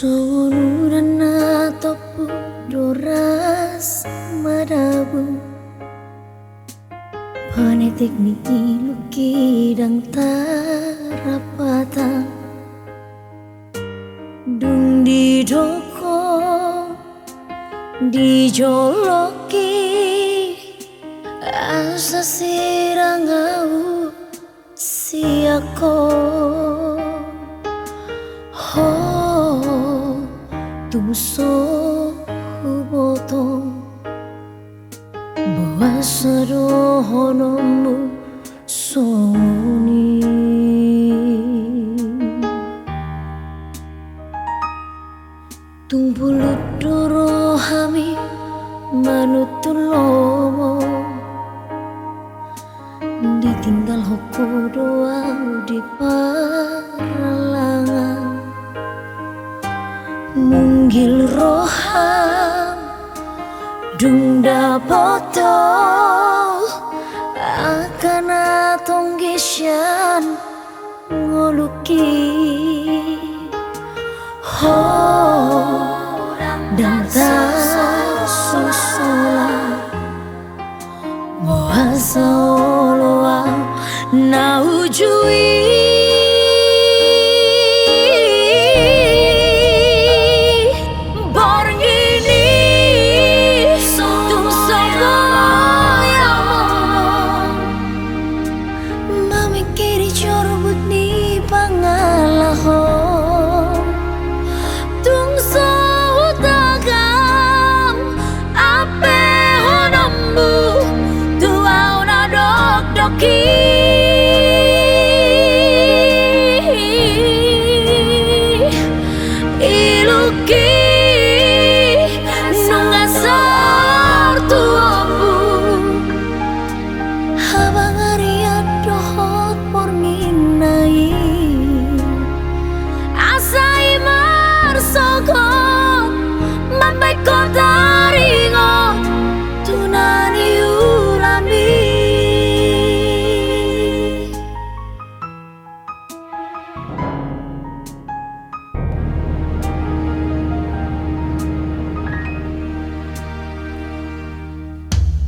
Sonurana topu doras madabu Panetik ni iluki dang tarapata Dung di doko di joloki. Asa sirangau siako tuso huboto Bawasado honomu soni manutulomo Ditinggal hoko doa di paralangan Munggil roham. Dunda botol Akan atong gisyan Ngoluki. Ho Dan tak susulan Moasa oloa Na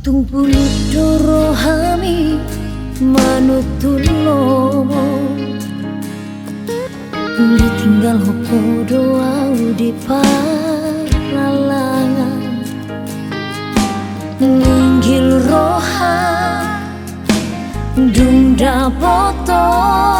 Tumpuli doro hami manutulomo Ditinggal hoko doa di paralangan Ninggil roha Dunda botol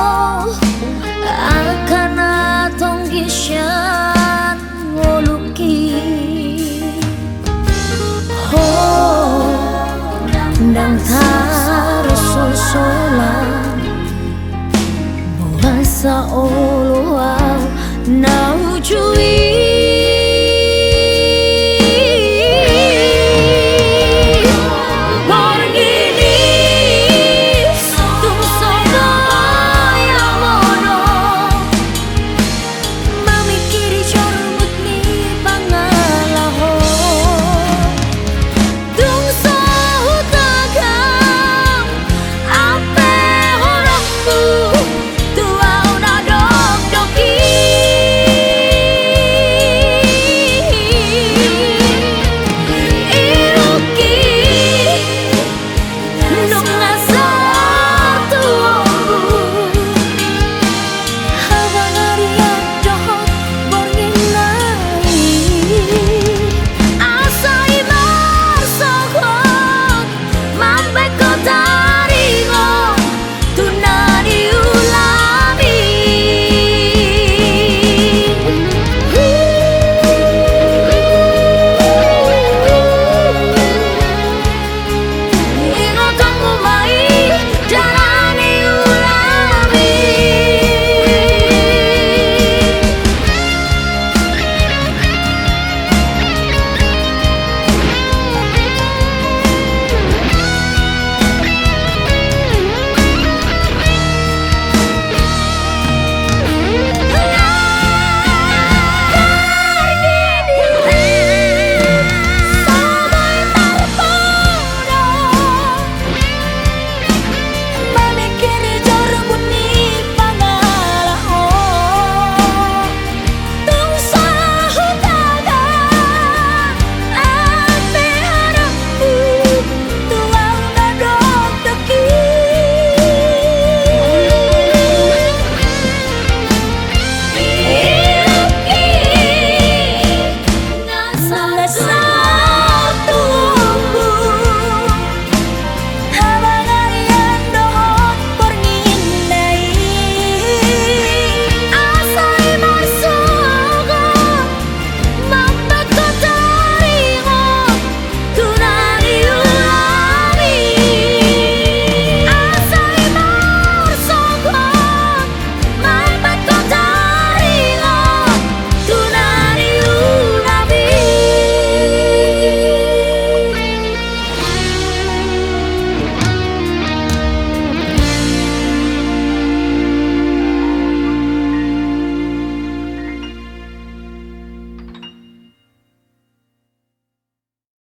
Nang harus sosolan Buasa oloa na ujui